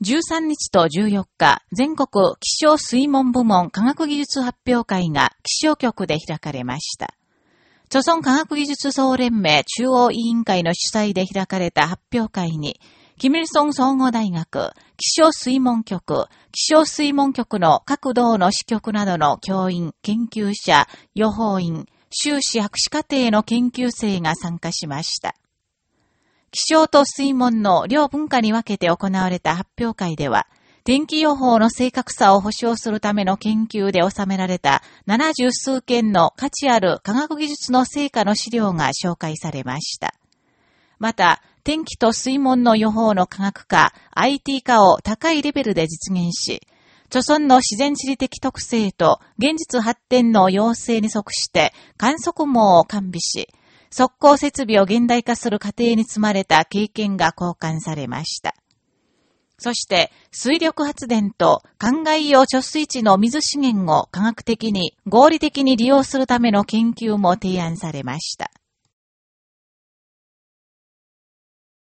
13日と14日、全国気象水門部門科学技術発表会が気象局で開かれました。著村科学技術総連盟中央委員会の主催で開かれた発表会に、キミルソン総合大学、気象水門局、気象水門局の各道の支局などの教員、研究者、予報員、修士博士課程の研究生が参加しました。気象と水門の両文化に分けて行われた発表会では、天気予報の正確さを保証するための研究で収められた70数件の価値ある科学技術の成果の資料が紹介されました。また、天気と水門の予報の科学化、IT 化を高いレベルで実現し、著村の自然地理的特性と現実発展の要請に即して観測網を完備し、速攻設備を現代化する過程に積まれた経験が交換されました。そして、水力発電と灌漑用貯水池の水資源を科学的に合理的に利用するための研究も提案されました。